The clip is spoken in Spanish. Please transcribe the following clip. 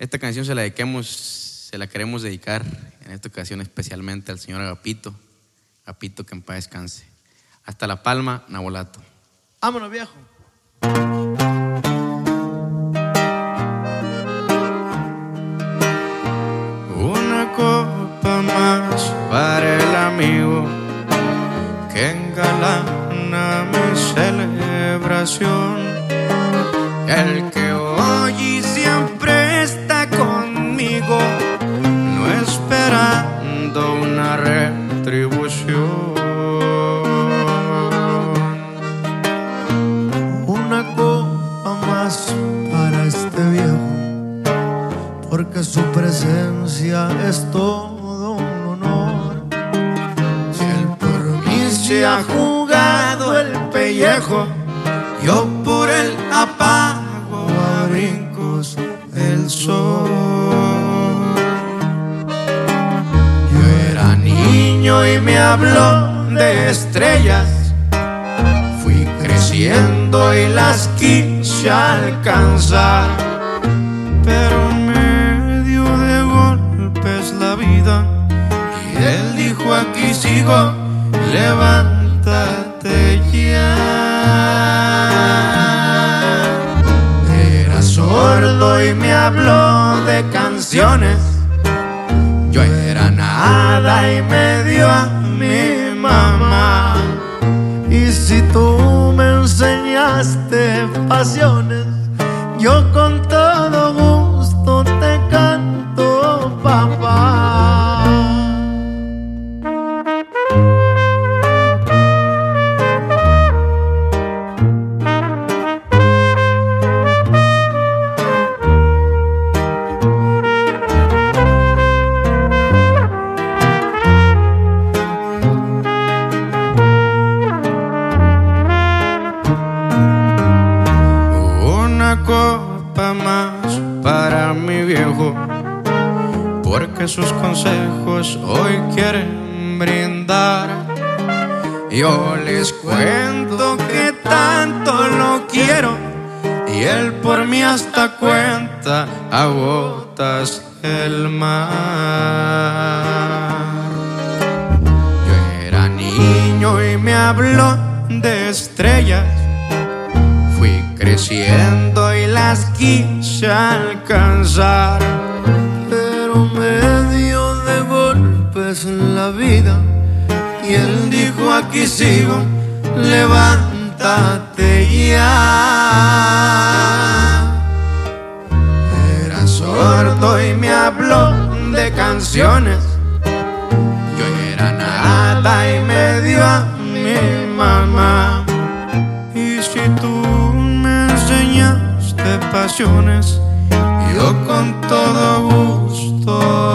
Esta canción se la dediquemos, se la queremos dedicar en esta ocasión especialmente al señor Agapito. Agapito, que en paz descanse. Hasta La Palma, Nabolato. Vámonos, viejo. Una copa más para el amigo que engalana mi celebración. El que porque su presencia es todo un honor. Si él por mí se ha jugado el pellejo, yo por él apago a brincos el sol. Yo era niño y me habló de estrellas. Fui creciendo y las quise alcanzar. Levántate ya. Era sordo y me habló de canciones. Yo era nada y me dio a mi mamá. Y si tú me enseñaste pasiones, yo con todo gusto más para mi viejo, porque sus consejos hoy quieren brindar. Yo les cuento que tanto lo quiero y él por mí hasta cuenta a gotas el mar. Yo era niño y me habló de estrellas. Fui creciendo quise alcanzar. pero me dio de golpes en la vida Y él dijo aquí sigo, levántate ya. Era sordo y me habló de canciones. Yo era nada y me dio a mi mamá. Yo con todo gusto